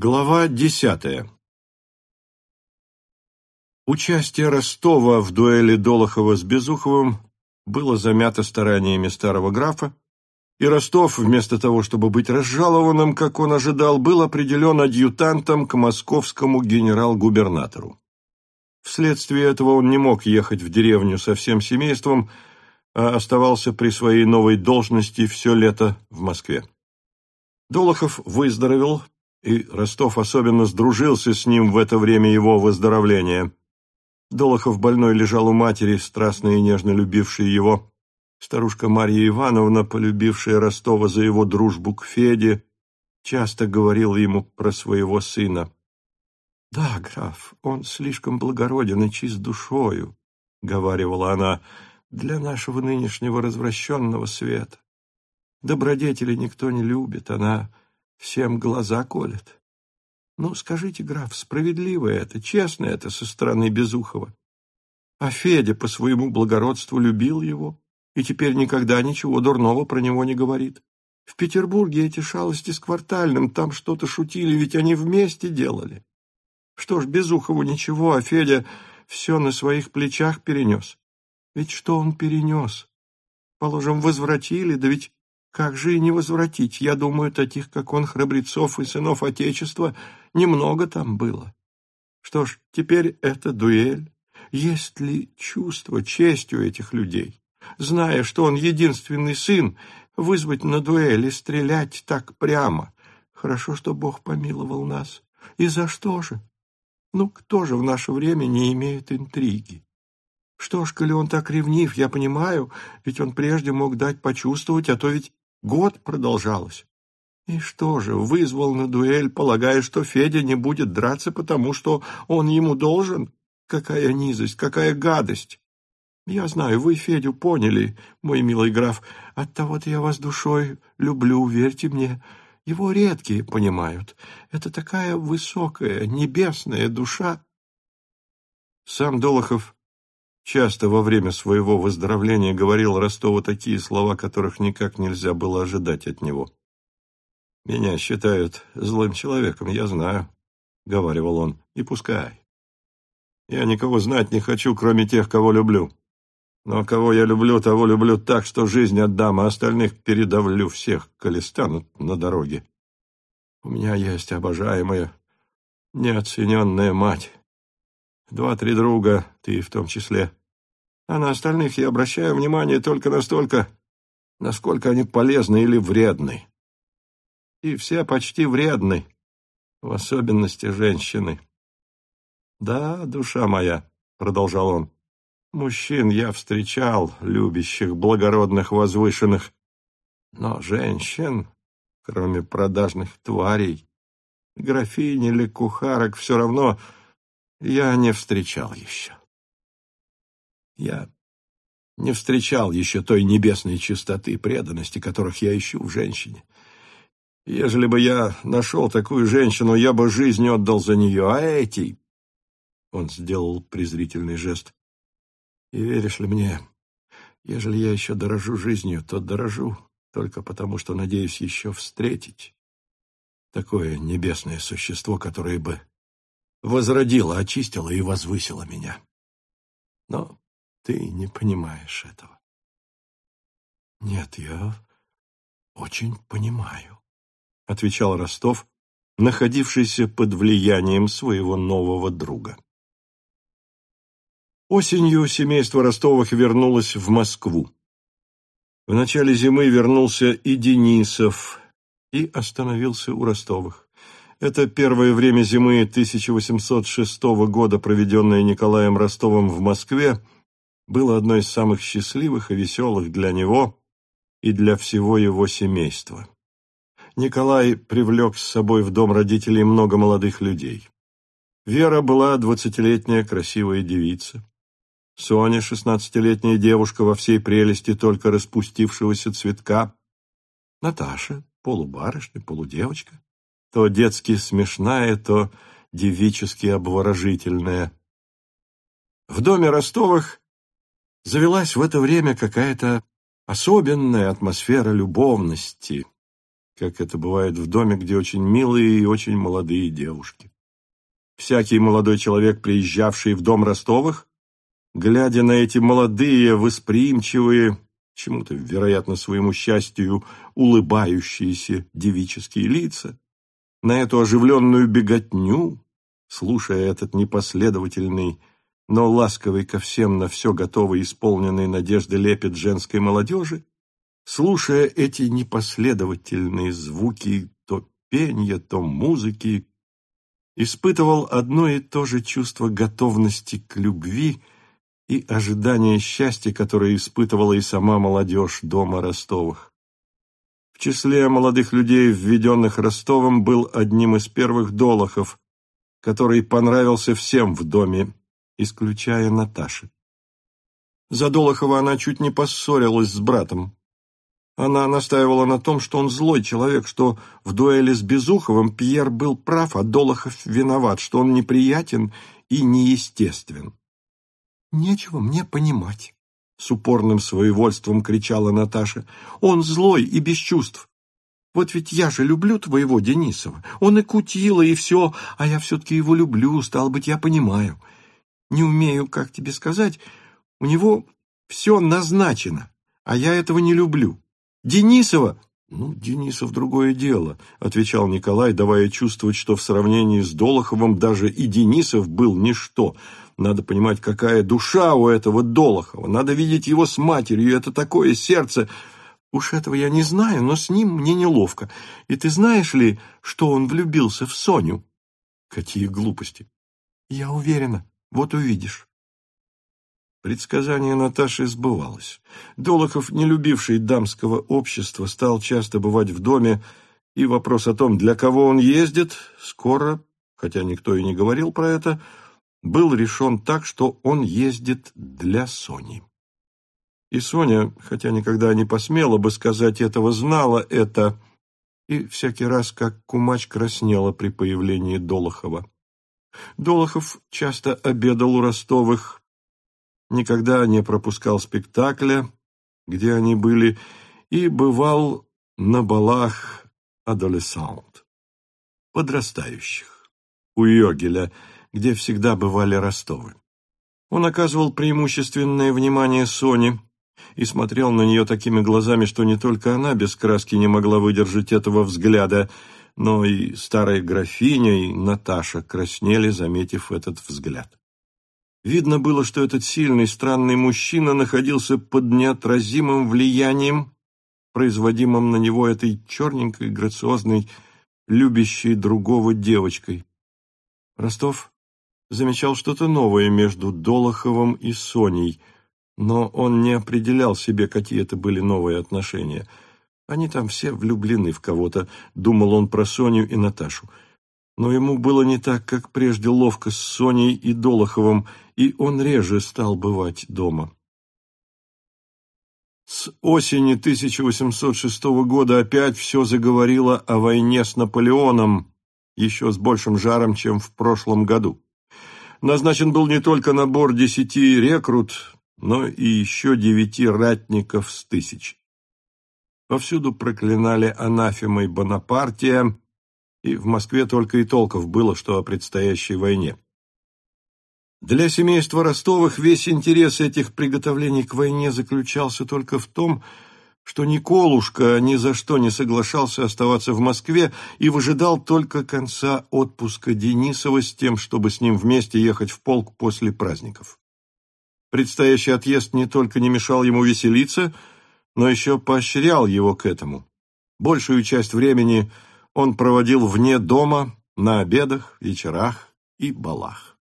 Глава десятая Участие Ростова в дуэли Долохова с Безуховым было замято стараниями старого графа, и Ростов, вместо того, чтобы быть разжалованным, как он ожидал, был определен адъютантом к московскому генерал-губернатору. Вследствие этого он не мог ехать в деревню со всем семейством, а оставался при своей новой должности все лето в Москве. Долохов выздоровел, и Ростов особенно сдружился с ним в это время его выздоровления. Долохов больной лежал у матери, страстно и нежно любившей его. Старушка Марья Ивановна, полюбившая Ростова за его дружбу к Феде, часто говорила ему про своего сына. «Да, граф, он слишком благороден и чист душою», — говаривала она, — «для нашего нынешнего развращенного света. Добродетели никто не любит, она всем глаза колет. Ну, скажите, граф, справедливо это, честно это со стороны Безухова? А Федя по своему благородству любил его и теперь никогда ничего дурного про него не говорит. В Петербурге эти шалости с квартальным, там что-то шутили, ведь они вместе делали. Что ж, Безухову ничего, а Федя все на своих плечах перенес. Ведь что он перенес? Положим, возвратили, да ведь как же и не возвратить? Я думаю, таких, как он, храбрецов и сынов Отечества, немного там было. Что ж, теперь это дуэль. Есть ли чувство, честь у этих людей? Зная, что он единственный сын, вызвать на дуэль и стрелять так прямо. Хорошо, что Бог помиловал нас. И за что же? Ну, кто же в наше время не имеет интриги? Что ж, коли он так ревнив, я понимаю, ведь он прежде мог дать почувствовать, а то ведь Год продолжалось. И что же, вызвал на дуэль, полагая, что Федя не будет драться, потому что он ему должен? Какая низость, какая гадость! Я знаю, вы Федю поняли, мой милый граф. Оттого-то я вас душой люблю, верьте мне. Его редкие понимают. Это такая высокая, небесная душа. Сам Долохов часто во время своего выздоровления говорил Ростову такие слова, которых никак нельзя было ожидать от него. «Меня считают злым человеком, я знаю», — говаривал он, — «и пускай. Я никого знать не хочу, кроме тех, кого люблю. Но кого я люблю, того люблю так, что жизнь отдам, а остальных передавлю всех, коли станут на дороге. У меня есть обожаемая, неоцененная мать. Два-три друга, ты в том числе а на остальных я обращаю внимание только настолько, насколько они полезны или вредны. И все почти вредны, в особенности женщины. «Да, душа моя», — продолжал он, — «мужчин я встречал, любящих, благородных, возвышенных, но женщин, кроме продажных тварей, графинь или кухарок, все равно я не встречал еще». Я не встречал еще той небесной чистоты и преданности, которых я ищу в женщине. Ежели бы я нашел такую женщину, я бы жизнь отдал за нее, а эти...» Он сделал презрительный жест. «И веришь ли мне, ежели я еще дорожу жизнью, то дорожу только потому, что надеюсь еще встретить такое небесное существо, которое бы возродило, очистило и возвысило меня. Но ты не понимаешь этого. Нет, я очень понимаю, отвечал Ростов, находившийся под влиянием своего нового друга. Осенью семейство Ростовых вернулось в Москву. В начале зимы вернулся и Денисов, и остановился у Ростовых. Это первое время зимы 1806 года, проведенное Николаем Ростовым в Москве, было одной из самых счастливых и веселых для него и для всего его семейства. Николай привлек с собой в дом родителей много молодых людей. Вера была двадцатилетняя красивая девица. Соня, шестнадцатилетняя девушка во всей прелести только распустившегося цветка. Наташа, полубарышня, полудевочка, то детски смешная, то девически обворожительная. В доме Ростовых завелась в это время какая-то особенная атмосфера любовности, как это бывает в доме, где очень милые и очень молодые девушки. Всякий молодой человек, приезжавший в дом Ростовых, глядя на эти молодые, восприимчивые, чему-то, вероятно, своему счастью, улыбающиеся девические лица, на эту оживленную беготню, слушая этот непоследовательный, но ласковый ко всем на все готовый исполненный надежды лепет женской молодежи, слушая эти непоследовательные звуки то пения, то музыки, испытывал одно и то же чувство готовности к любви и ожидания счастья, которое испытывала и сама молодежь дома Ростовых. В числе молодых людей, введенных Ростовым, был одним из первых Долохов, который понравился всем в доме, исключая Наташи. За Долохова она чуть не поссорилась с братом. Она настаивала на том, что он злой человек, что в дуэли с Безуховым Пьер был прав, а Долохов виноват, что он неприятен и неестествен. «Нечего мне понимать», — с упорным своевольством кричала Наташа. «Он злой и без чувств. Вот ведь я же люблю твоего Денисова. Он и кутила, и все, а я все-таки его люблю, стал быть, я понимаю. Не умею, как тебе сказать, у него все назначено, а я этого не люблю. Денисова!» «Ну, Денисов другое дело», — отвечал Николай, давая чувствовать, что в сравнении с Долоховым даже и Денисов был ничто. Надо понимать, какая душа у этого Долохова. Надо видеть его с матерью. Это такое сердце. Уж этого я не знаю, но с ним мне неловко. И ты знаешь ли, что он влюбился в Соню? Какие глупости. Я уверена. Вот увидишь. Предсказание Наташи сбывалось. Долохов, не любивший дамского общества, стал часто бывать в доме, и вопрос о том, для кого он ездит, скоро, хотя никто и не говорил про это, был решен так, что он ездит для Сони. И Соня, хотя никогда не посмела бы сказать этого, знала это, и всякий раз, как кумач краснела при появлении Долохова. Долохов часто обедал у Ростовых, никогда не пропускал спектакля, где они были, и бывал на балах адолесант, подрастающих, у Йогеля, где всегда бывали Ростовы. Он оказывал преимущественное внимание Соне и смотрел на нее такими глазами, что не только она без краски не могла выдержать этого взгляда, но и старая графиня, и Наташа краснели, заметив этот взгляд. Видно было, что этот сильный, странный мужчина находился под неотразимым влиянием, производимым на него этой черненькой, грациозной, любящей другого девочкой. Ростов замечал что-то новое между Долоховым и Соней, но он не определял себе, какие это были новые отношения. Они там все влюблены в кого-то, думал он про Соню и Наташу. Но ему было не так, как прежде ловко с Соней и Долоховым, и он реже стал бывать дома. С осени 1806 года опять все заговорило о войне с Наполеоном, еще с большим жаром, чем в прошлом году. Назначен был не только набор десяти рекрут, но и еще девяти ратников с тысяч. Повсюду проклинали анафемой Бонапартия, и в Москве только и толков было, что о предстоящей войне. Для семейства Ростовых весь интерес этих приготовлений к войне заключался только в том, что Николушка ни за что не соглашался оставаться в Москве и выжидал только конца отпуска Денисова с тем, чтобы с ним вместе ехать в полк после праздников. Предстоящий отъезд не только не мешал ему веселиться, но еще поощрял его к этому. Большую часть времени он проводил вне дома, на обедах, вечерах и балах.